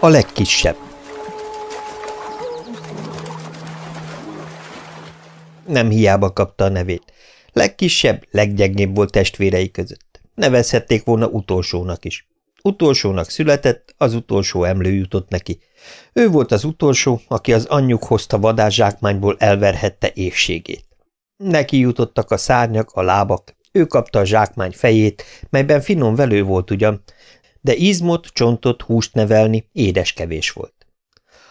A legkisebb Nem hiába kapta a nevét. Legkisebb, leggyengébb volt testvérei között. Nevezhették volna utolsónak is. Utolsónak született, az utolsó emlő jutott neki. Ő volt az utolsó, aki az anyjuk hozta vadászsákmányból elverhette évségét. Neki jutottak a szárnyak, a lábak, ő kapta a zsákmány fejét, melyben finom velő volt ugyan, de izmot, csontot, húst nevelni édes kevés volt.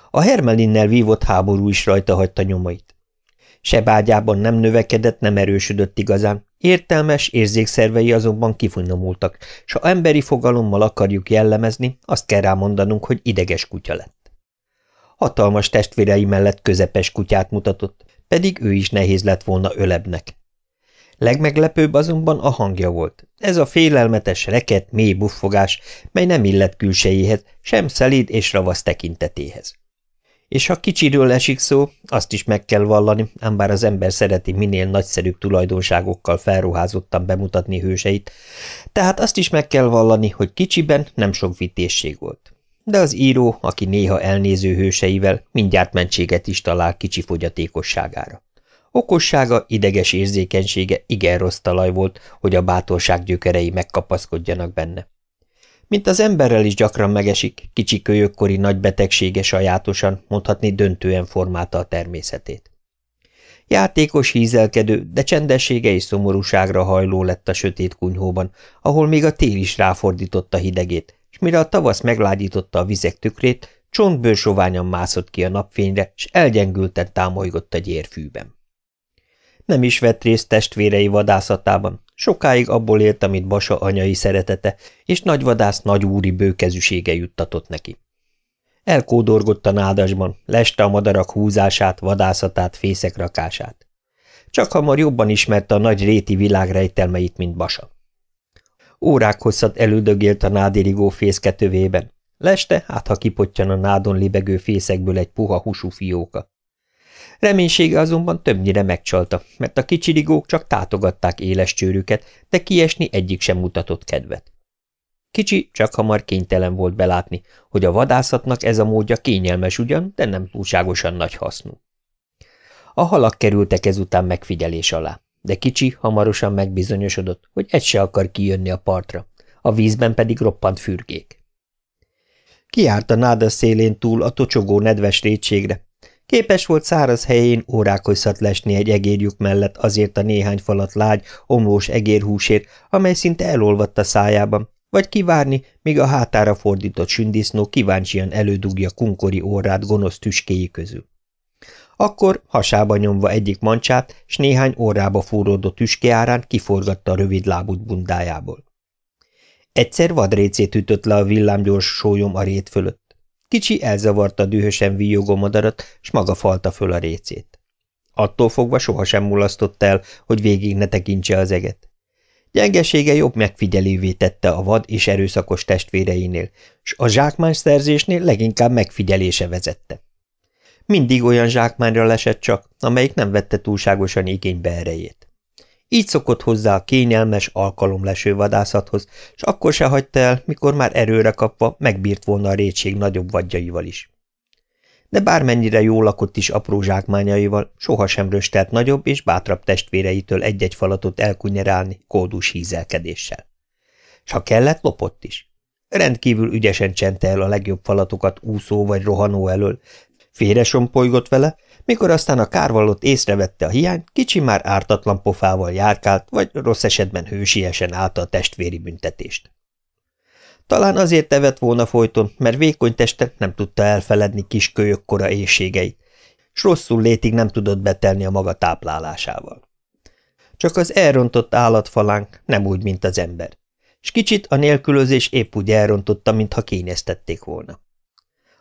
A Hermelinnel vívott háború is rajta hagyta nyomait. Sebágyában nem növekedett, nem erősödött igazán, értelmes érzékszervei azonban kifinomultak, s ha emberi fogalommal akarjuk jellemezni, azt kell rámondanunk, hogy ideges kutya lett. Hatalmas testvérei mellett közepes kutyát mutatott, pedig ő is nehéz lett volna ölebbnek. Legmeglepőbb azonban a hangja volt. Ez a félelmetes, reket, mély buffogás, mely nem illett külsejéhez, sem szelíd és ravasz tekintetéhez. És ha kicsiről esik szó, azt is meg kell vallani, ám bár az ember szereti minél nagyszerűbb tulajdonságokkal felruházottan bemutatni hőseit, tehát azt is meg kell vallani, hogy kicsiben nem sok vitésség volt. De az író, aki néha elnéző hőseivel, mindjárt mentséget is talál kicsi fogyatékosságára. Okossága, ideges érzékenysége igen rossz talaj volt, hogy a bátorság gyökerei megkapaszkodjanak benne. Mint az emberrel is gyakran megesik, kicsi kölyökkori nagy betegsége sajátosan, mondhatni döntően formálta a természetét. Játékos, hízelkedő, de csendessége és szomorúságra hajló lett a sötét kunyhóban, ahol még a tél is ráfordította hidegét, és mire a tavasz meglágyította a vizek tükrét, csontbőrsoványan mászott ki a napfényre, és elgyengülten támolygott a gyérfűben. Nem is vett részt testvérei vadászatában, sokáig abból élt, amit Basa anyai szeretete, és nagyvadász nagyúri bőkezűsége juttatott neki. Elkódorgott a nádasban, leste a madarak húzását, vadászatát, fészek rakását. Csak hamar jobban ismerte a nagy réti világ rejtelmeit, mint Basa. Órák hosszat elődögélt a nádirigó fészketövében. Leste, hát ha kipottyan a nádon libegő fészekből egy puha húsú fióka. Reménysége azonban többnyire megcsalta, mert a kicsiligók csak tátogatták éles csőrüket, de kiesni egyik sem mutatott kedvet. Kicsi csak hamar kénytelen volt belátni, hogy a vadászatnak ez a módja kényelmes ugyan, de nem túlságosan nagy hasznú. A halak kerültek ezután megfigyelés alá, de kicsi hamarosan megbizonyosodott, hogy egy se akar kijönni a partra, a vízben pedig roppant fürgék. Kiárt a náda szélén túl a tocsogó nedves rétségre, Képes volt száraz helyén órákozhat lesni egy egérjuk mellett azért a néhány falat lágy, omlós egérhúsért, amely szinte elolvadt a szájában, vagy kivárni, míg a hátára fordított sündisznó kíváncsian elődugja kunkori órát gonosz tüskéi közül. Akkor hasába nyomva egyik mancsát, s néhány órába fúródó tüskeárán kiforgatta a rövid lábút bundájából. Egyszer vadrécét ütött le a villámgyors sólyom a rét fölött. Kicsi elzavarta dühösen víjogó madarat, s maga falta föl a récét. Attól fogva sohasem mulasztott el, hogy végig ne tekintse az eget. Gyengesége jobb megfigyelővé tette a vad és erőszakos testvéreinél, s a zsákmány szerzésnél leginkább megfigyelése vezette. Mindig olyan zsákmányra lesett csak, amelyik nem vette túlságosan igénybe erejét. Így szokott hozzá a kényelmes, alkalomleső vadászathoz, és akkor se hagyta el, mikor már erőre kapva megbírt volna a rétség nagyobb vadjaival is. De bármennyire jól lakott is apró zsákmányaival, sohasem röstelt nagyobb és bátrabb testvéreitől egy-egy falatot elkunyerálni kódus hízelkedéssel. S ha kellett, lopott is. Rendkívül ügyesen csente el a legjobb falatokat úszó vagy rohanó elől, félresompolygott vele, mikor aztán a kárvalót észrevette a hiány, kicsi már ártatlan pofával járkált, vagy rossz esetben hősiesen állta a testvéri büntetést. Talán azért tevet volna folyton, mert vékony teste nem tudta elfeledni kis kölyökkora éjségeit, s rosszul létig nem tudott betelni a maga táplálásával. Csak az elrontott állatfalánk nem úgy, mint az ember, s kicsit a nélkülözés épp úgy elrontotta, mintha kényeztették volna.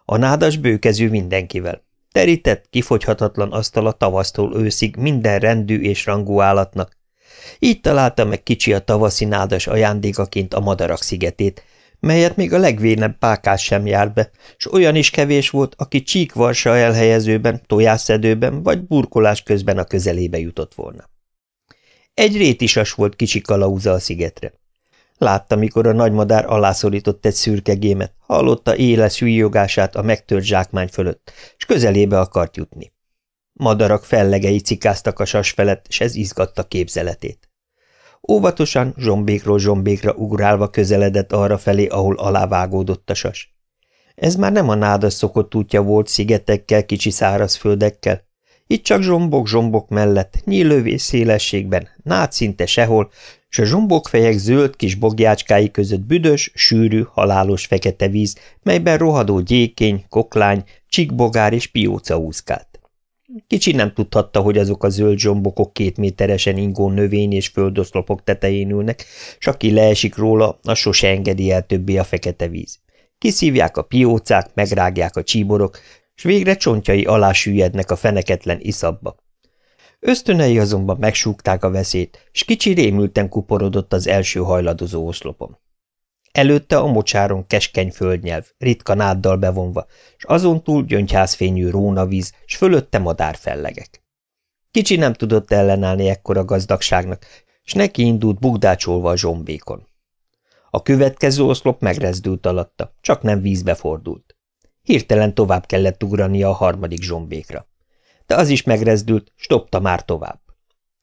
A nádas bőkezű mindenkivel, Terített, kifogyhatatlan asztal a tavasztól őszig minden rendű és rangú állatnak. Így találta meg kicsi a tavaszi nádas ajándékaként a madarak szigetét, melyet még a legvénebb pákás sem járt be, s olyan is kevés volt, aki csíkvarsa elhelyezőben, tojásszedőben vagy burkolás közben a közelébe jutott volna. Egy rétisas volt kicsi kalauza a szigetre. Látta, mikor a nagymadár alászorított egy szürke gémet, hallotta éles hülyogását a megtört zsákmány fölött, és közelébe akart jutni. Madarak fellegei cikáztak a sas felett, és ez izgatta képzeletét. Óvatosan, zsombékról zsombékra ugrálva közeledett arra felé, ahol alávágódott a sas. Ez már nem a nádas szokott útja volt szigetekkel, kicsi szárazföldekkel. Itt csak zsombok-zsombok mellett, nyílővész szélességben, nád szinte sehol, s a zsombokfejek zöld kis bogjácskái között büdös, sűrű, halálos fekete víz, melyben rohadó gyékény, koklány, csikbogár és pióca úszkált. Kicsi nem tudhatta, hogy azok a zöld zsombokok két méteresen ingó növény és földoszlopok tetején ülnek, s aki leesik róla, az sose engedi el többé a fekete víz. Kiszívják a piócák, megrágják a csíborok, s végre csontjai alá süllyednek a feneketlen iszabba. Ösztönei azonban megsúgták a veszélyt, s kicsi rémülten kuporodott az első hajladozó oszlopon. Előtte a mocsáron keskeny földnyelv, ritka náddal bevonva, s azon túl gyöngyházfényű rónavíz, s fölötte madárfellegek. Kicsi nem tudott ellenállni ekkora gazdagságnak, s neki indult bugdácsolva a zsombékon. A következő oszlop megrezdült alatta, csak nem vízbe fordult. Hirtelen tovább kellett ugrania a harmadik zsombékra. De az is megrezdült, stopta már tovább.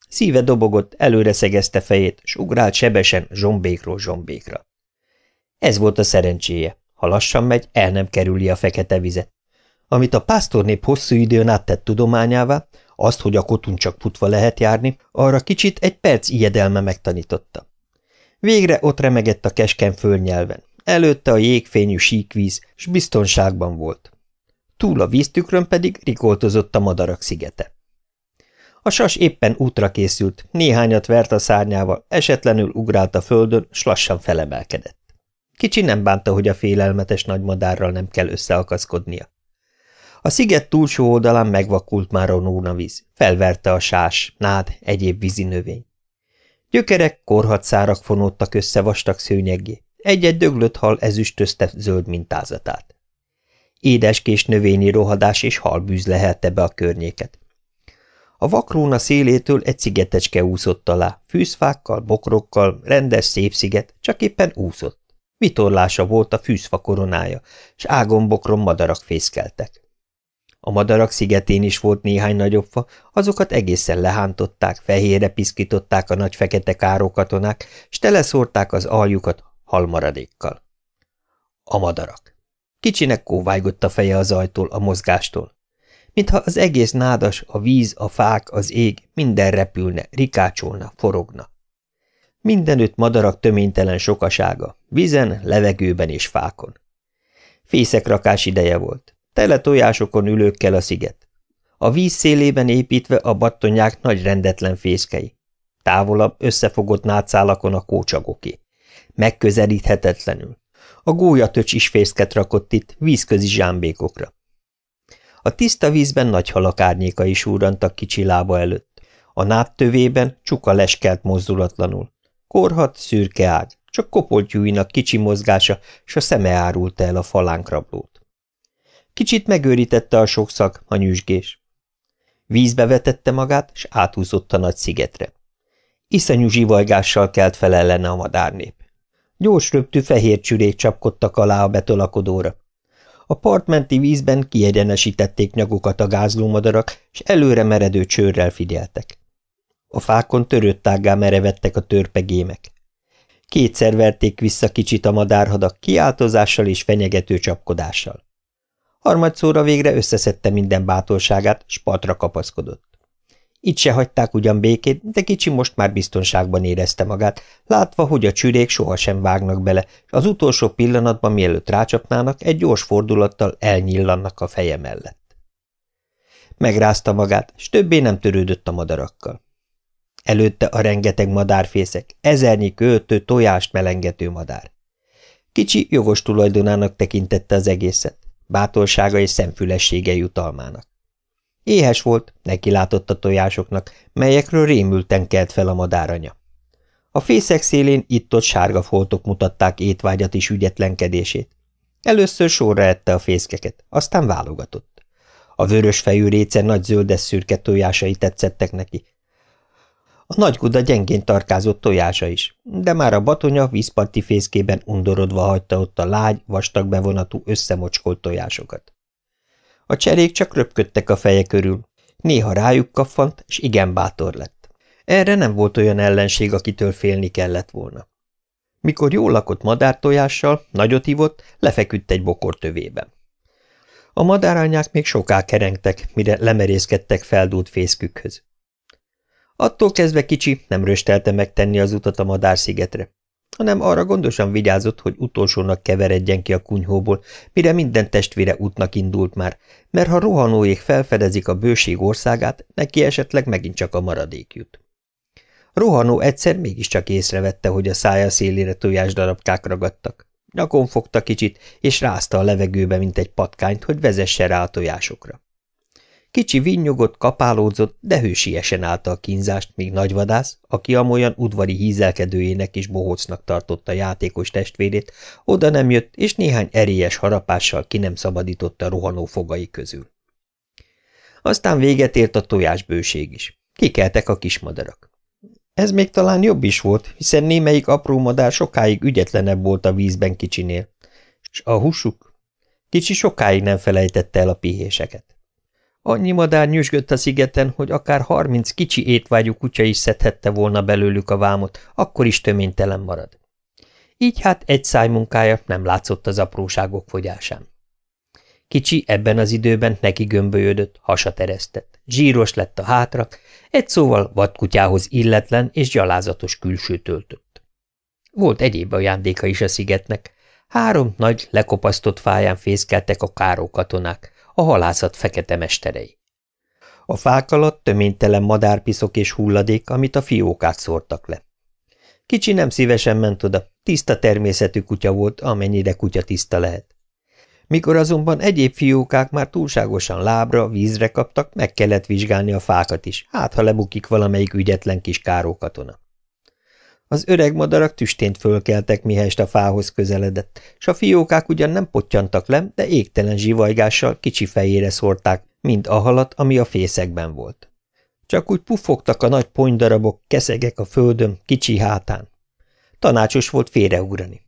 Szíve dobogott, előre szegezte fejét, s ugrált sebesen zsombékról zsombékra. Ez volt a szerencséje. Ha lassan megy, el nem kerüli a fekete vizet. Amit a pásztornép hosszú időn át tett tudományává, azt, hogy a kotun csak putva lehet járni, arra kicsit egy perc ijedelme megtanította. Végre ott remegett a kesken földnyelven. Előtte a jégfényű síkvíz, s biztonságban volt. Túl a víztükrön pedig rikoltozott a madarak szigete. A sas éppen útra készült, néhányat vert a szárnyával, esetlenül ugrált a földön, s lassan felemelkedett. Kicsi nem bánta, hogy a félelmetes nagymadárral nem kell összeakaszkodnia. A sziget túlsó oldalán megvakult már a nónavíz, felverte a sás, nád, egyéb vízi növény. Gyökerek, korhatszárak fonódtak össze vastag szőnyegé, egy-egy döglött hal ezüstözte zöld mintázatát. Édeskés növényi rohadás és halbűz lehelte be a környéket. A vakróna szélétől egy szigetecske úszott alá, fűzfákkal, bokrokkal, rendes szép sziget, csak éppen úszott. Vitorlása volt a fűzfa koronája, s ágombokron madarak fészkeltek. A madarak szigetén is volt néhány nagyobb fa, azokat egészen lehántották, fehérre piszkították a nagy fekete károkatonák, s teleszórták az aljukat halmaradékkal. A madarak. Kicsinek kóvájgott a feje az ajtól, a mozgástól. Mintha az egész nádas, a víz, a fák, az ég, minden repülne, rikácsolna, forogna. Mindenütt madarak töménytelen sokasága, vizen, levegőben és fákon. Fészekrakás ideje volt. Tele tojásokon ülőkkel a sziget. A víz szélében építve a battonyák nagy rendetlen fészkei. Távolabb összefogott nátszálakon a kócsagoké. Megközelíthetetlenül. A gólyatöcs is fészket rakott itt, vízközi zsámbékokra. A tiszta vízben nagy halak árnyékai súrantak kicsi lába előtt. A nád tövében csuka leskelt mozdulatlanul. Korhat, szürke ág, csak kopoltyúinak kicsi mozgása, s a szeme árulta el a falánkrablót. Kicsit megőrítette a sok szag, a nyüzsgés. Vízbe vetette magát, s átúszott a nagy szigetre. Iszonyú zsivajgással kelt fel ellene a madárnép. Gyors röptű fehér csürék csapkodtak alá a betolakodóra. A partmenti vízben kiegyenesítették nyagukat a gázlómadarak, és előre meredő csőrrel figyeltek. A fákon törőttággá merevettek a törpegémek. Kétszer verték vissza kicsit a madárhadak kiáltozással és fenyegető csapkodással. Harmadszóra végre összeszedte minden bátorságát, s partra kapaszkodott. Itt se hagyták ugyan békét, de kicsi most már biztonságban érezte magát, látva, hogy a csürék sohasem vágnak bele, és az utolsó pillanatban, mielőtt rácsapnának, egy gyors fordulattal elnyillannak a feje mellett. Megrázta magát, s többé nem törődött a madarakkal. Előtte a rengeteg madárfészek, ezernyi költő, tojást melengető madár. Kicsi jogos tulajdonának tekintette az egészet, bátorsága és szemfülessége jutalmának. Éhes volt, neki látott a tojásoknak, melyekről rémülten kelt fel a madáranya. A fészek szélén itt-ott sárga foltok mutatták étvágyat is ügyetlenkedését. Először sorra ette a fészkeket, aztán válogatott. A vörös fejű réce nagy zöldes szürke tojásai tetszettek neki. A nagy guda gyengén tarkázott tojása is, de már a batonya vízparti fészkében undorodva hagyta ott a lágy, vastag bevonatú összemocskolt tojásokat. A cserék csak röpködtek a feje körül, néha rájuk kaffant, és igen bátor lett. Erre nem volt olyan ellenség, akitől félni kellett volna. Mikor jól lakott madártojással, nagyot ivott, lefeküdt egy bokor tövében. A madárányák még soká kerengtek, mire lemerészkedtek feldúlt fészkükhöz. Attól kezdve kicsi nem röstelte megtenni az utat a madárszigetre, hanem arra gondosan vigyázott, hogy utolsónak keveredjen ki a kunyhóból, mire minden testvére útnak indult már, mert ha rohanóék felfedezik a bőség országát, neki esetleg megint csak a maradék jut. Rohanó egyszer mégiscsak észrevette, hogy a szája szélére tojásdarabkák ragadtak. Nyakon fogta kicsit, és rázta a levegőbe, mint egy patkányt, hogy vezesse rá a tojásokra. Kicsi vinnyogott, kapálódzott, de hősiesen állta a kínzást, míg nagyvadász, aki amolyan udvari hízelkedőjének is bohócnak tartotta játékos testvérét, oda nem jött, és néhány erélyes harapással ki nem szabadította rohanó fogai közül. Aztán véget ért a tojásbőség is. Kikeltek a kismadarak. Ez még talán jobb is volt, hiszen némelyik apró madár sokáig ügyetlenebb volt a vízben kicsinél. És a húsuk? Kicsi sokáig nem felejtette el a pihéseket. Annyi madár nyüzsgött a szigeten, hogy akár harminc kicsi étvágyú kutya is szedhette volna belőlük a vámot, akkor is töménytelen marad. Így hát egy szájmunkája nem látszott az apróságok fogyásán. Kicsi ebben az időben neki gömbölyödött, hasat eresztett. Zsíros lett a hátra, egy szóval vadkutyához illetlen és gyalázatos külső töltött. Volt egyéb ajándéka is a szigetnek. Három nagy, lekopasztott fáján fészkeltek a káró katonák, a halászat fekete mesterei. A fák alatt töménytelen madárpiszok és hulladék, amit a fiókák szórtak le. Kicsi nem szívesen ment oda, tiszta természetű kutya volt, amennyire kutya tiszta lehet. Mikor azonban egyéb fiókák már túlságosan lábra, vízre kaptak, meg kellett vizsgálni a fákat is, hát ha lebukik valamelyik ügyetlen kis kárókatona. Az öreg madarak tüstént fölkeltek, mihelyest a fához közeledett, s a fiókák ugyan nem pottyantak le, de égtelen zsivajgással kicsi fejére szórták, mind a halat, ami a fészekben volt. Csak úgy puffogtak a nagy ponydarabok, keszegek a földön, kicsi hátán. Tanácsos volt félreugrani.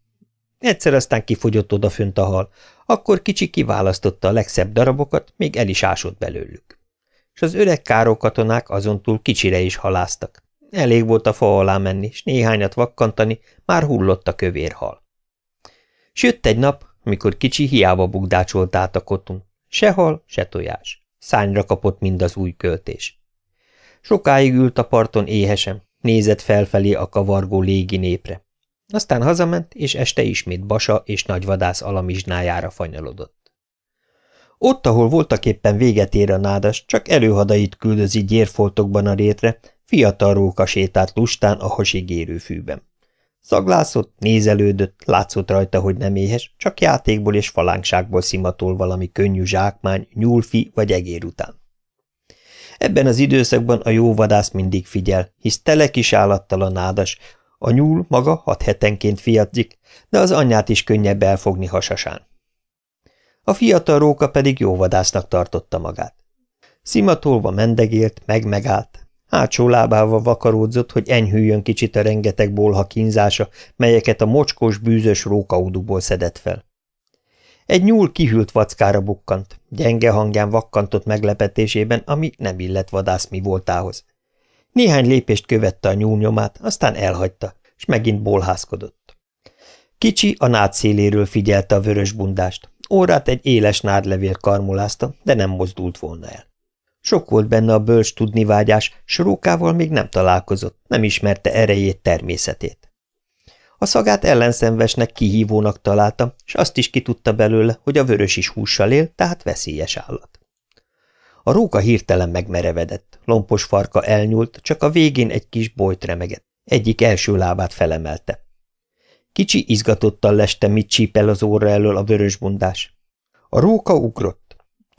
Egyszer aztán kifogyott odafönt a hal, akkor kicsi kiválasztotta a legszebb darabokat, még el is ásott belőlük. És az öreg károkatonák azon túl kicsire is haláztak. Elég volt a fa alá menni, és néhányat vakkantani, már hullott a kövér hal. S jött egy nap, mikor kicsi hiába bugdácsolt át a kotun. Se hal, se tojás. Szányra kapott mind az új költés. Sokáig ült a parton éhesen, nézett felfelé a kavargó légi népre. Aztán hazament, és este ismét Basa és nagyvadász alamizsnájára fanyalodott. Ott, ahol voltak éppen véget ér a nádas, csak előhadait küldözi gyérfoltokban a rétre, fiatal róka sétált lustán a hasigérő fűben. Szaglászott, nézelődött, látszott rajta, hogy nem éhes, csak játékból és falánkságból szimatol valami könnyű zsákmány, nyúlfi vagy egér után. Ebben az időszakban a jó vadász mindig figyel, hisz tele kis állattal a nádas, a nyúl maga hat hetenként fiatzik, de az anyját is könnyebb elfogni hasasán. A fiatal róka pedig jó vadásznak tartotta magát. Szimatolva mendegélt, meg-megállt, hátsó lábával vakaródzott, hogy enyhüljön kicsit a rengeteg bolha kínzása, melyeket a mocskos, bűzös rókaudúból szedett fel. Egy nyúl kihűlt vackára bukkant, gyenge hangján vakkantott meglepetésében, ami nem illett vadász mi voltához. Néhány lépést követte a nyúl nyomát, aztán elhagyta, és megint bolhászkodott. Kicsi a nád széléről figyelte a vörös bundást. Órát egy éles nádlevél karmolázta, de nem mozdult volna el. Sok volt benne a bölcs tudnivágyás, sorókával még nem találkozott, nem ismerte erejét, természetét. A szagát ellenszenvesnek, kihívónak találta, és azt is kitudta belőle, hogy a vörös is hússal él, tehát veszélyes állat. A róka hirtelen megmerevedett, lompos farka elnyúlt, csak a végén egy kis bolyt remegett, egyik első lábát felemelte. Kicsi izgatottan leste, mit csípel az óra elől a vörösbundás. A róka ugrott.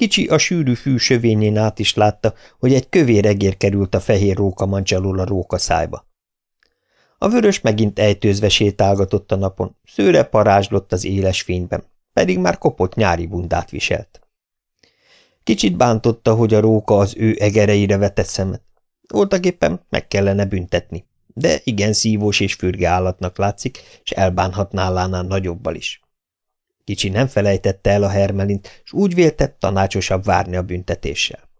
Kicsi a sűrű fű sövényén át is látta, hogy egy kövér egér került a fehér róka alól a róka szájba. A vörös megint ejtőzve sétálgatott a napon, szőre parázslott az éles fényben, pedig már kopott nyári bundát viselt. Kicsit bántotta, hogy a róka az ő egereire vetett szemet. Voltak éppen meg kellene büntetni, de igen szívós és fürge állatnak látszik, és elbánhatná Lánán nagyobbal is. Kicsi nem felejtette el a hermelint, és úgy vélte, tanácsosabb várni a büntetéssel.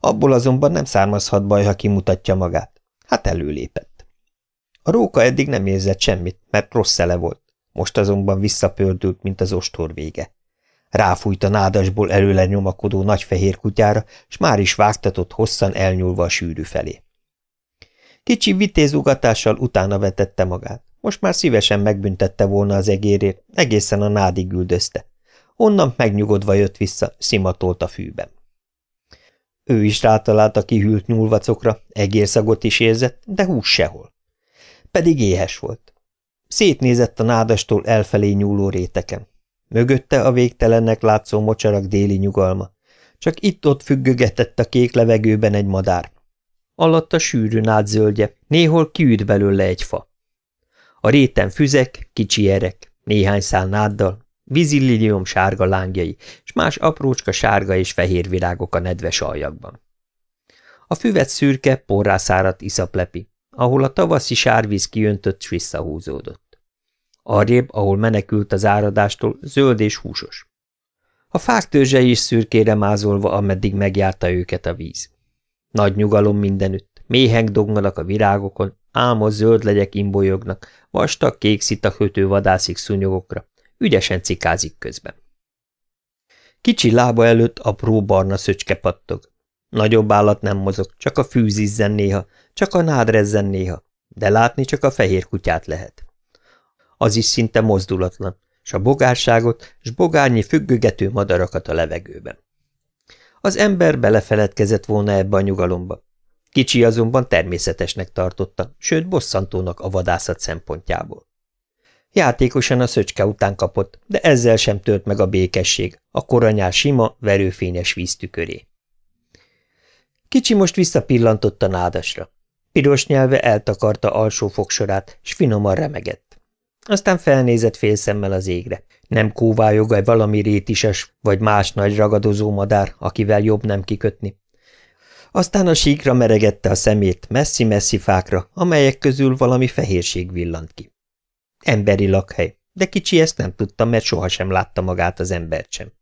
Abból azonban nem származhat baj, ha kimutatja magát. Hát előlépett. A róka eddig nem érzett semmit, mert rossz szele volt. Most azonban visszapördült, mint az ostor vége. Ráfújt a nádasból előle nyomakodó nagy fehér kutyára, s már is vágtatott hosszan elnyúlva a sűrű felé. Kicsi vitézugatással utána vetette magát. Most már szívesen megbüntette volna az egérért, egészen a nádig üldözte. Onnan megnyugodva jött vissza, szimatolt a fűben. Ő is rátalált a kihűlt nyúlvacokra, egérszagot is érzett, de hús sehol. Pedig éhes volt. Szétnézett a nádastól elfelé nyúló réteken. Mögötte a végtelennek látszó mocsarak déli nyugalma. Csak itt-ott függögetett a kék levegőben egy madár. Alatta sűrű nádzöldje, néhol kiüt belőle egy fa. A réten füzek, kicsi erek, néhány szál náddal, vízillilium sárga lángjai, és más aprócska sárga és fehér virágok a nedves aljakban. A füvet szürke, porrászárat iszaplepi, ahol a tavaszi sárvíz kiöntött s visszahúzódott. Arrébb, ahol menekült az áradástól, zöld és húsos. A fák törzsei is szürkére mázolva, ameddig megjárta őket a víz. Nagy nyugalom mindenütt, méheng dognanak a virágokon, álmos zöld legyek imbolyognak, vastag kék szita kötő vadászik szúnyogokra, ügyesen cikázik közben. Kicsi lába előtt apró barna szöcske pattog. Nagyobb állat nem mozog, csak a fűzizzen néha, csak a nád rezzen néha, de látni csak a fehér kutyát lehet. Az is szinte mozdulatlan, s a bogárságot, s bogárnyi függögető madarakat a levegőben. Az ember belefeledkezett volna ebbe a nyugalomba. Kicsi azonban természetesnek tartotta, sőt bosszantónak a vadászat szempontjából. Játékosan a szöcske után kapott, de ezzel sem tört meg a békesség, a koranyás sima, verőfényes víztüköré. Kicsi most visszapillantott a nádasra. Piros nyelve eltakarta alsó fogsorát, s finoman remegett. Aztán felnézett félszemmel az égre. Nem kóvályog-e valami rétises vagy más nagy ragadozó madár, akivel jobb nem kikötni. Aztán a síkra meregette a szemét messzi-messzi fákra, amelyek közül valami fehérség villant ki. Emberi lakhely, de kicsi ezt nem tudta, mert sohasem látta magát az embert sem.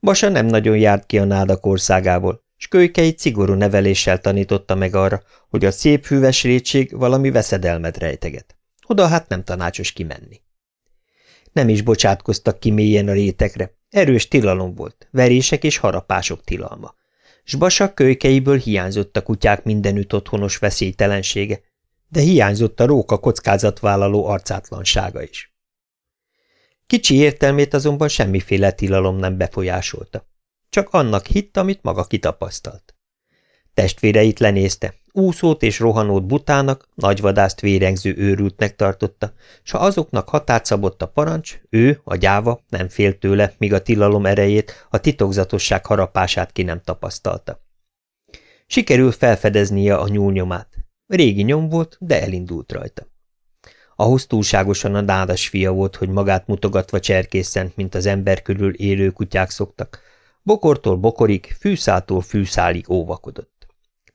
Basa nem nagyon járt ki a nádak országából, s kölykeit szigorú neveléssel tanította meg arra, hogy a szép hűves rétség valami veszedelmet rejteget. Oda hát nem tanácsos kimenni. Nem is bocsátkoztak ki mélyen a rétekre, erős tilalom volt, verések és harapások tilalma. S Basa kölykeiből hiányzott a kutyák mindenütt otthonos veszélytelensége, de hiányzott a róka kockázatvállaló arcátlansága is. Kicsi értelmét azonban semmiféle tilalom nem befolyásolta. Csak annak hitt, amit maga kitapasztalt. Testvéreit lenézte, úszót és rohanót butának, nagyvadászt vérengző őrültnek tartotta, s ha azoknak határt szabott a parancs, ő, a gyáva, nem félt tőle, míg a tilalom erejét, a titokzatosság harapását ki nem tapasztalta. Sikerült felfedeznie a nyúlnyomát. Régi nyom volt, de elindult rajta. Ahhoz túlságosan a nádas fia volt, hogy magát mutogatva cserkészen, mint az ember körül élő kutyák szoktak. Bokortól bokorig, fűszáltól fűszálig óvakodott.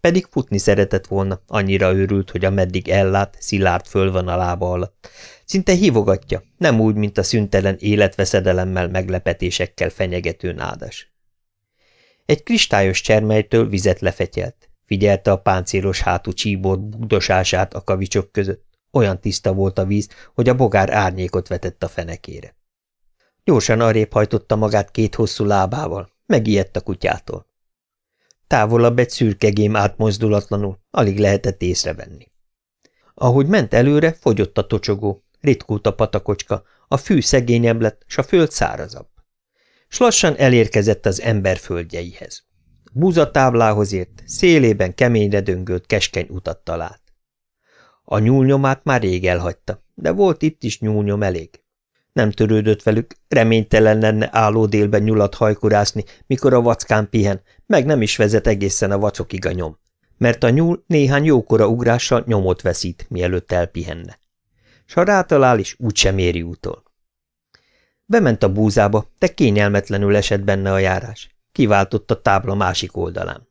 Pedig futni szeretett volna, annyira őrült, hogy ameddig ellát, szilárd föl van a lába alatt. Szinte hívogatja, nem úgy, mint a szüntelen életveszedelemmel, meglepetésekkel fenyegető nádas. Egy kristályos csermelytől vizet lefetyelt. Figyelte a páncélos hátú csíbort bugdosását a kavicsok között. Olyan tiszta volt a víz, hogy a bogár árnyékot vetett a fenekére. Gyorsan arrébb hajtotta magát két hosszú lábával, megijedt a kutyától. Távolabb egy szürke átmozdulatlanul, alig lehetett észrevenni. Ahogy ment előre, fogyott a tocsogó, ritkult a patakocska, a fű szegényebb lett, s a föld szárazabb. S lassan elérkezett az ember földjeihez. Búzatáblához ért, szélében keményre döngölt keskeny utat talált. A nyúlnyomát már rég elhagyta, de volt itt is nyúlnyom elég. Nem törődött velük, reménytelen lenne álló délben nyulat hajkurászni, mikor a vackán pihen, meg nem is vezet egészen a vacokig a nyom. mert a nyúl néhány jókora ugrással nyomot veszít, mielőtt elpihenne. S ha rátalál is, úgysem éri útól. Bement a búzába, de kényelmetlenül esett benne a járás. Kiváltott a tábla másik oldalán.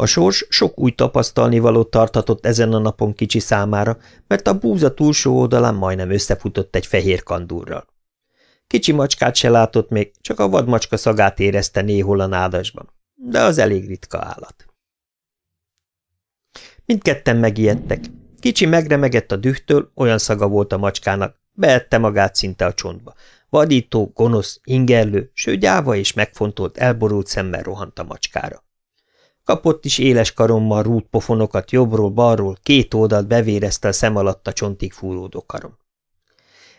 A sors sok új tapasztalnivalót tartatott ezen a napon kicsi számára, mert a búza túlsó oldalán majdnem összefutott egy fehér kandúrral. Kicsi macskát se látott még, csak a vadmacska szagát érezte néhol a nádasban, de az elég ritka állat. Mindketten megijedtek. Kicsi megremegett a dühtől, olyan szaga volt a macskának, beette magát szinte a csontba. Vadító, gonosz, ingerlő, sőt gyáva és megfontolt, elborult szemmel rohant a macskára. Kapott is éles karommal rút pofonokat jobbról-balról, két oldalt bevérezte a szem alatt a csontig fúródó karom.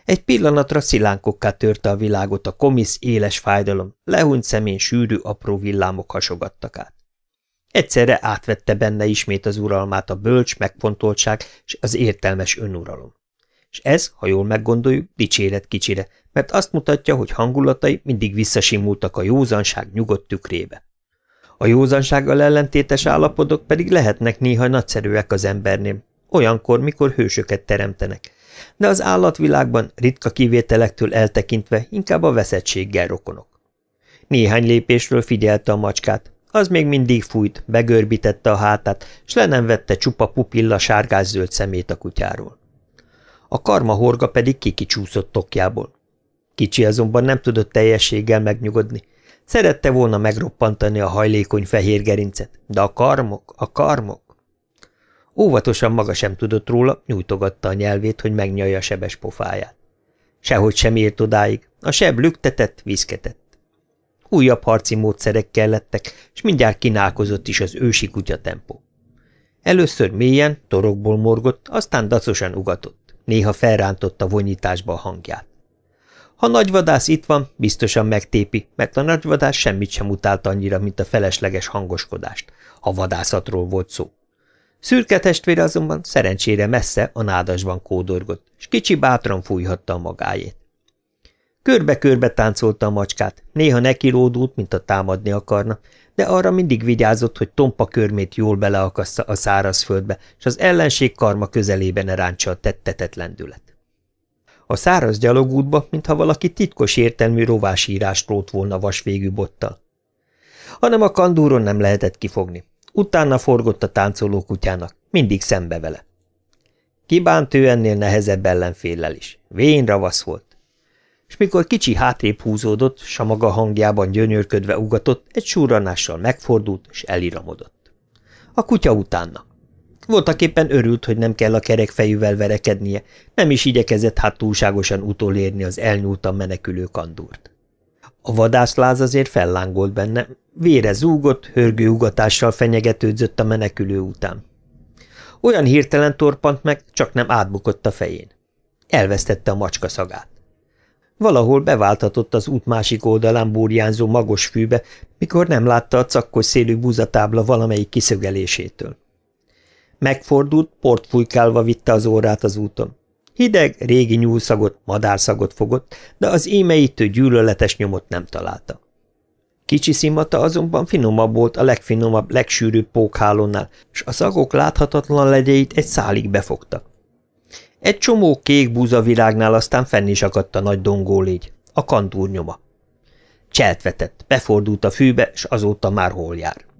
Egy pillanatra szilánkokká törte a világot a komisz éles fájdalom, lehúnyt szemén sűrű, apró villámok hasogattak át. Egyszerre átvette benne ismét az uralmát a bölcs megfontoltság és az értelmes önuralom. És ez, ha jól meggondoljuk, dicséret kicsire, mert azt mutatja, hogy hangulatai mindig visszasimultak a józanság nyugodt tükrébe. A józansággal ellentétes állapotok pedig lehetnek néha nagyszerűek az embernél, olyankor, mikor hősöket teremtenek, de az állatvilágban ritka kivételektől eltekintve inkább a veszettséggel rokonok. Néhány lépésről figyelte a macskát, az még mindig fújt, begörbítette a hátát, s le nem vette csupa pupilla sárgás-zöld szemét a kutyáról. A karma horga pedig kikicsúszott tokjából. Kicsi azonban nem tudott teljességgel megnyugodni. Szerette volna megroppantani a hajlékony fehér gerincet, de a karmok, a karmok... Óvatosan maga sem tudott róla, nyújtogatta a nyelvét, hogy megnyalja a sebes pofáját. Sehogy sem ért odáig, a seb lüktetett, viszketett. Újabb harci módszerek kellettek, és mindjárt kínálkozott is az ősi kutyatempó. Először mélyen, torokból morgott, aztán dacosan ugatott, néha felrántotta vonyításba a hangját. Ha nagyvadász itt van, biztosan megtépi, mert a nagyvadász semmit sem utált annyira, mint a felesleges hangoskodást, ha vadászatról volt szó. Szürke testvére azonban szerencsére messze a nádasban kódorgott, és kicsi bátran fújhatta a magáét. Körbe-körbe táncolta a macskát, néha nekiródult, mint a támadni akarna, de arra mindig vigyázott, hogy tompa körmét jól beleakassza a szárazföldbe, és az ellenség karma közelében ne ráncsa a tettetett lendület. A száraz gyalogútba, mintha valaki titkos értelmű rovásírást rót volna vasvégű bottal. Hanem a kandúron nem lehetett kifogni. Utána forgott a táncoló kutyának, mindig szembe vele. Kibánt ő ennél nehezebb ellenféllel is. Vén ravasz volt. És mikor kicsi hátrébb húzódott, s a maga hangjában gyönyörködve ugatott, egy súranással megfordult, és eliramodott. A kutya utána. Voltak éppen örült, hogy nem kell a kerek fejűvel verekednie, nem is igyekezett hát túlságosan utolérni az elnyúltan menekülő kandúrt. A vadászláz azért fellángolt benne, vére zúgott, hörgő ugatással fenyegetődzött a menekülő után. Olyan hirtelen torpant meg, csak nem átbukott a fején. Elvesztette a macska szagát. Valahol beváltatott az út másik oldalán burjánzó magos fűbe, mikor nem látta a cakkos szélű buzatábla valamelyik kiszögelésétől. Megfordult, portfújkálva vitte az órát az úton. Hideg, régi nyúlszagot, madárszagot fogott, de az émeítő gyűlöletes nyomot nem találta. Kicsi szimata azonban finomabb volt a legfinomabb, legsűrűbb pókhálónál, s a szagok láthatatlan legyeit egy szálig befogta. Egy csomó kék búzavirágnál aztán fenn is akadt a nagy dongólégy, a kantúr nyoma. Cseltvetett, befordult a fűbe, s azóta már hol jár.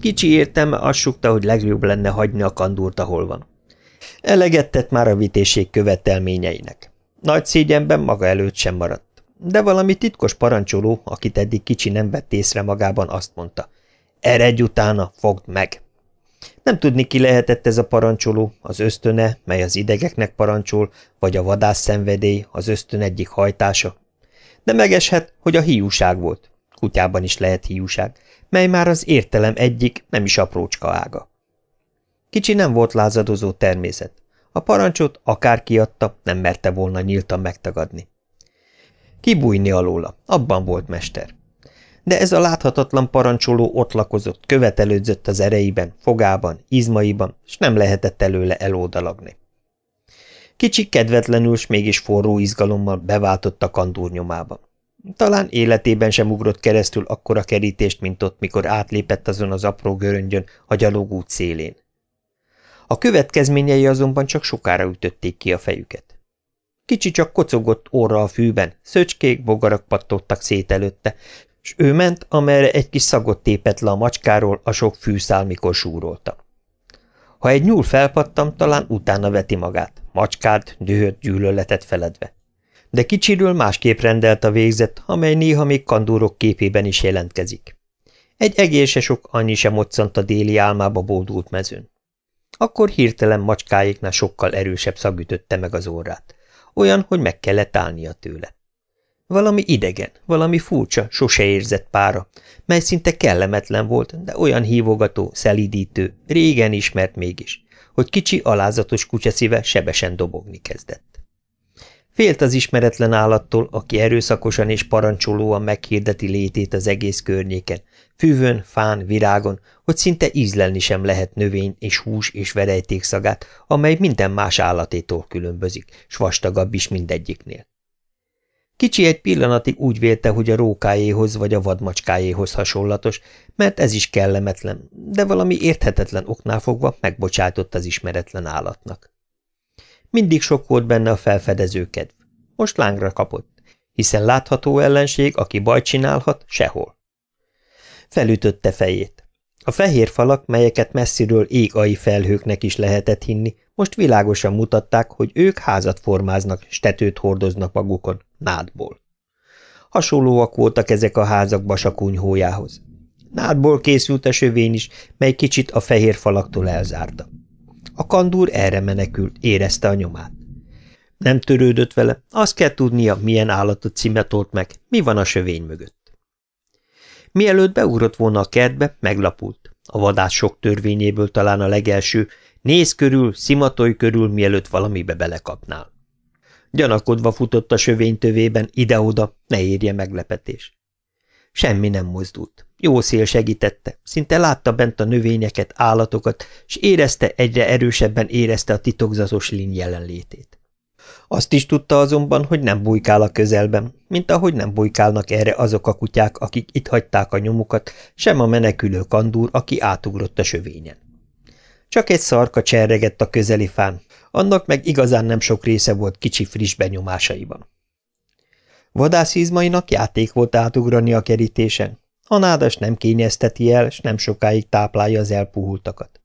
Kicsi értelme azt sukta, hogy legjobb lenne hagyni a kandúrt, ahol van. Eleget tett már a vitésség követelményeinek. Nagy szégyenben maga előtt sem maradt. De valami titkos parancsoló, akit eddig kicsi nem vett észre magában, azt mondta. Eredj utána, fogd meg! Nem tudni, ki lehetett ez a parancsoló, az ösztöne, mely az idegeknek parancsol, vagy a vadász szenvedély, az ösztön egyik hajtása. De megeshet, hogy a hiúság volt. Kutyában is lehet hiúság, mely már az értelem egyik, nem is aprócska ága. Kicsi nem volt lázadozó természet. A parancsot akár kiadta, nem merte volna nyíltan megtagadni. Kibújni alóla, abban volt mester. De ez a láthatatlan parancsoló ott lakozott, követelődzött az ereiben, fogában, izmaiban, és nem lehetett előle elódalagni. Kicsi kedvetlenül, s mégis forró izgalommal beváltott a kandúr nyomában. Talán életében sem ugrott keresztül akkora kerítést, mint ott, mikor átlépett azon az apró göröngyön a gyalogút szélén. A következményei azonban csak sokára ütötték ki a fejüket. Kicsi csak kocogott orra a fűben, szöcskék, bogarak pattogtak szét előtte, s ő ment, amerre egy kis szagot tépett le a macskáról a sok fűszál, mikor súrolta. Ha egy nyúl felpattam, talán utána veti magát, macskát, dühött gyűlöletet feledve. De kicsiről másképp rendelt a végzet, amely néha még kandúrok képében is jelentkezik. Egy egésze sok annyi sem moccant a déli álmába bódult mezőn. Akkor hirtelen macskáiknál sokkal erősebb szag ütötte meg az órát. Olyan, hogy meg kellett állnia tőle. Valami idegen, valami furcsa, sose érzett pára, mely szinte kellemetlen volt, de olyan hívogató, szelidítő, régen ismert mégis, hogy kicsi, alázatos kutyaszíve sebesen dobogni kezdett. Félt az ismeretlen állattól, aki erőszakosan és parancsolóan meghirdeti létét az egész környéken, fűvön, fán, virágon, hogy szinte ízlelni sem lehet növény és hús és verejték szagát, amely minden más állatétól különbözik, s vastagabb is mindegyiknél. Kicsi egy pillanatig úgy vélte, hogy a rókájéhoz vagy a vadmacskájéhoz hasonlatos, mert ez is kellemetlen, de valami érthetetlen oknál fogva megbocsátott az ismeretlen állatnak. Mindig sok volt benne a felfedező kedv. Most lángra kapott, hiszen látható ellenség, aki bajt csinálhat, sehol. Felütötte fejét. A fehér falak, melyeket messziről ég-ai felhőknek is lehetett hinni, most világosan mutatták, hogy ők házat formáznak, stetőt hordoznak magukon, nádból. Hasonlóak voltak ezek a házak basakunyhójához. Nádból készült a sövény is, mely kicsit a fehér falaktól elzárta. A kandúr erre menekült, érezte a nyomát. Nem törődött vele, azt kell tudnia, milyen állatot cimetolt meg, mi van a sövény mögött. Mielőtt beugrott volna a kertbe, meglapult. A vadász sok törvényéből talán a legelső, néz körül, szimatolj körül, mielőtt valamibe belekapnál. Gyanakodva futott a sövény tövében, ide-oda, ne érje meglepetés. Semmi nem mozdult. Jó szél segítette, szinte látta bent a növényeket, állatokat, és érezte, egyre erősebben érezte a titokzatos líny jelenlétét. Azt is tudta azonban, hogy nem bujkál a közelben, mint ahogy nem bujkálnak erre azok a kutyák, akik itt hagyták a nyomukat, sem a menekülő kandúr, aki átugrott a sövényen. Csak egy szarka cserregett a közeli fán, annak meg igazán nem sok része volt kicsi friss benyomásaiban. Vadászizmainak játék volt átugrani a kerítésen. A nádas nem kényezteti el, s nem sokáig táplálja az elpuhultakat.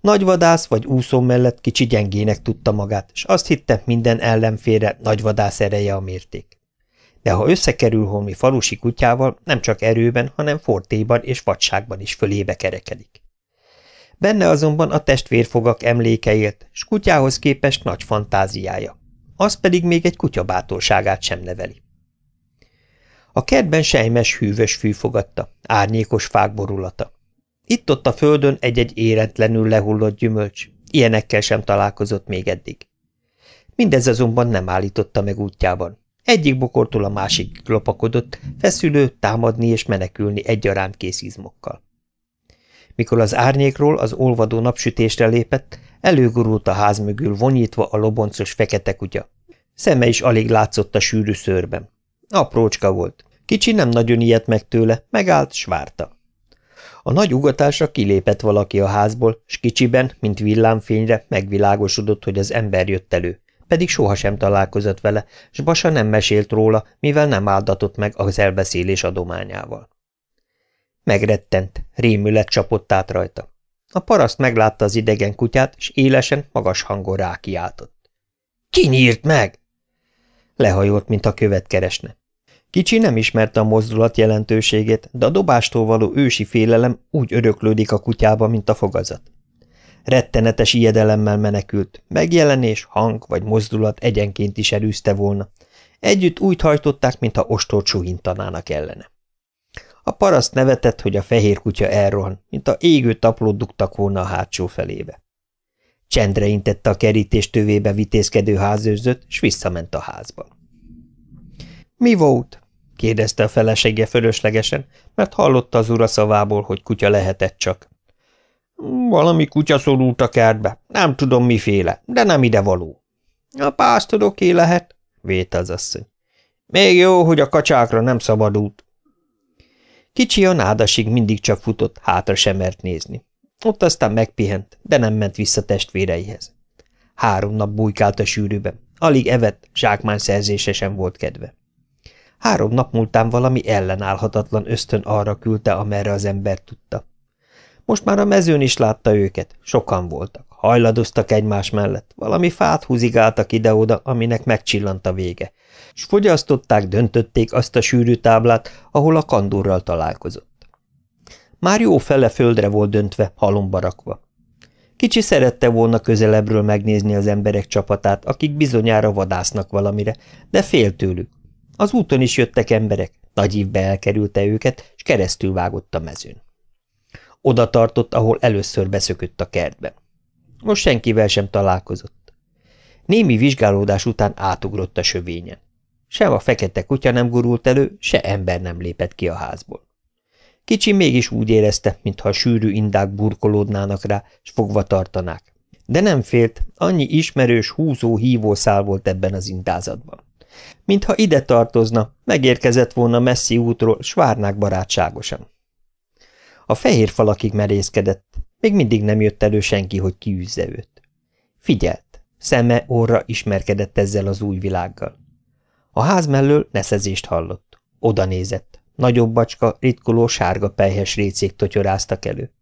Nagy vadász vagy úszó mellett kicsi gyengének tudta magát, és azt hitte, minden ellenfére nagy vadász ereje a mérték. De ha összekerül holmi falusi kutyával, nem csak erőben, hanem fortéban és vadságban is fölébe kerekedik. Benne azonban a testvérfogak emléke élt, s kutyához képest nagy fantáziája. Az pedig még egy kutya bátorságát sem neveli. A kertben sejmes, hűvös fű fogadta, árnyékos fák borulata. Itt-ott a földön egy-egy éretlenül lehullott gyümölcs, ilyenekkel sem találkozott még eddig. Mindez azonban nem állította meg útjában. Egyik bokortól a másik lopakodott, feszülő, támadni és menekülni egyaránt kész izmokkal. Mikor az árnyékról az olvadó napsütésre lépett, előgurult a ház mögül vonyítva a loboncos fekete kutya. Szeme is alig látszott a sűrű szőrben. Aprócska volt. Kicsi nem nagyon ilyet meg tőle, megállt, s várta. A nagy ugatásra kilépett valaki a házból, s kicsiben, mint villámfényre, megvilágosodott, hogy az ember jött elő, pedig sohasem találkozott vele, s Basa nem mesélt róla, mivel nem áldatott meg az elbeszélés adományával. Megrettent, rémület csapott át rajta. A paraszt meglátta az idegen kutyát, és élesen, magas hangon rákiáltott. – Ki nyírt meg? Lehajolt, mint a követ keresne. Kicsi nem ismerte a mozdulat jelentőségét, de a dobástól való ősi félelem úgy öröklődik a kutyába, mint a fogazat. Rettenetes ijedelemmel menekült, megjelenés, hang vagy mozdulat egyenként is erűzte volna. Együtt úgy hajtották, mintha ostort suhintanának ellene. A paraszt nevetett, hogy a fehér kutya elrohan, mint a égő taplót dugtak volna a hátsó felébe. Csendre intette a kerítés tövébe vitézkedő házőrzött, s visszament a házba. – Mi volt? – kérdezte a felesége fölöslegesen, mert hallotta az ura szavából, hogy kutya lehetett csak. – Valami kutya szorult a kertbe, nem tudom miféle, de nem ide való. – A pásztoroké lehet – vélte az asszony. – Még jó, hogy a kacsákra nem szabadult. Kicsi a nádasig mindig csak futott, hátra sem mert nézni. Ott aztán megpihent, de nem ment vissza testvéreihez. Három nap bujkált a sűrűben, alig evett, zsákmán szerzése sem volt kedve. Három nap múltán valami ellenállhatatlan ösztön arra küldte, amerre az ember tudta. Most már a mezőn is látta őket, sokan voltak, hajladoztak egymás mellett, valami fát húzigáltak ide-oda, aminek megcsillant a vége, s fogyasztották, döntötték azt a sűrű táblát, ahol a kandurral találkozott. Már jó fele földre volt döntve, halomba rakva. Kicsi szerette volna közelebbről megnézni az emberek csapatát, akik bizonyára vadásznak valamire, de fél tőlük. Az úton is jöttek emberek, nagy ívbe elkerülte őket, és keresztül vágott a mezőn. Oda tartott, ahol először beszökött a kertben. Most senkivel sem találkozott. Némi vizsgálódás után átugrott a sövényen. Sem a fekete kutya nem gurult elő, se ember nem lépett ki a házból. Kicsi mégis úgy érezte, mintha a sűrű indák burkolódnának rá, s fogva tartanák. De nem félt, annyi ismerős, húzó, hívó szál volt ebben az indázatban. Mintha ide tartozna, megérkezett volna messzi útról, s várnák barátságosan. A fehér falakig merészkedett, még mindig nem jött elő senki, hogy kiűzze őt. Figyelt, szeme, orra ismerkedett ezzel az új világgal. A ház mellől neszezést hallott. Oda nézett. Nagyobb bacska, ritkoló sárga pelyhes récék totyoráztak elő.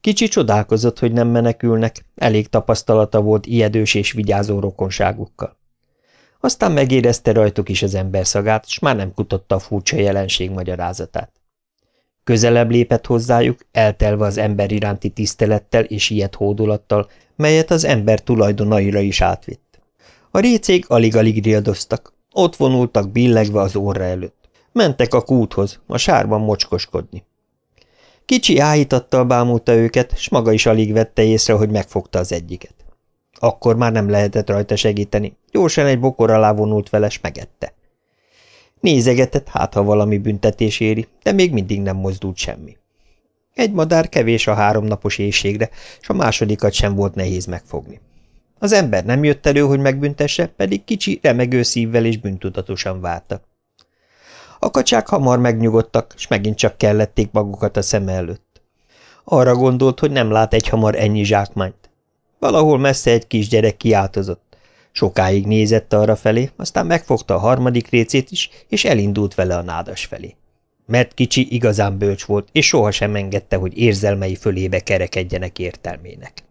Kicsi csodálkozott, hogy nem menekülnek, elég tapasztalata volt ijedős és vigyázó rokonságukkal. Aztán megérezte rajtuk is az ember szagát, s már nem kutotta a furcsa jelenség magyarázatát. Közelebb lépett hozzájuk, eltelve az ember iránti tisztelettel és ilyet hódolattal, melyet az ember tulajdonaira is átvitt. A récék alig-alig rildoztak, ott vonultak billegve az óra előtt. Mentek a kúthoz, a sárban mocskoskodni. Kicsi áhítattal bámulta őket, s maga is alig vette észre, hogy megfogta az egyiket. Akkor már nem lehetett rajta segíteni, gyorsan egy bokor alá vonult vele, s megette. Nézegetett, hát ha valami büntetés éri, de még mindig nem mozdult semmi. Egy madár kevés a háromnapos éjségre, s a másodikat sem volt nehéz megfogni. Az ember nem jött elő, hogy megbüntesse, pedig kicsi, remegő szívvel és bűntudatosan várta. A kacsák hamar megnyugodtak, s megint csak kellették magukat a szeme előtt. Arra gondolt, hogy nem lát egy hamar ennyi zsákmányt. Valahol messze egy kisgyerek kiáltozott. Sokáig nézett arra felé, aztán megfogta a harmadik récét is, és elindult vele a nádas felé. Mert kicsi igazán bölcs volt, és sohasem engedte, hogy érzelmei fölébe kerekedjenek értelmének.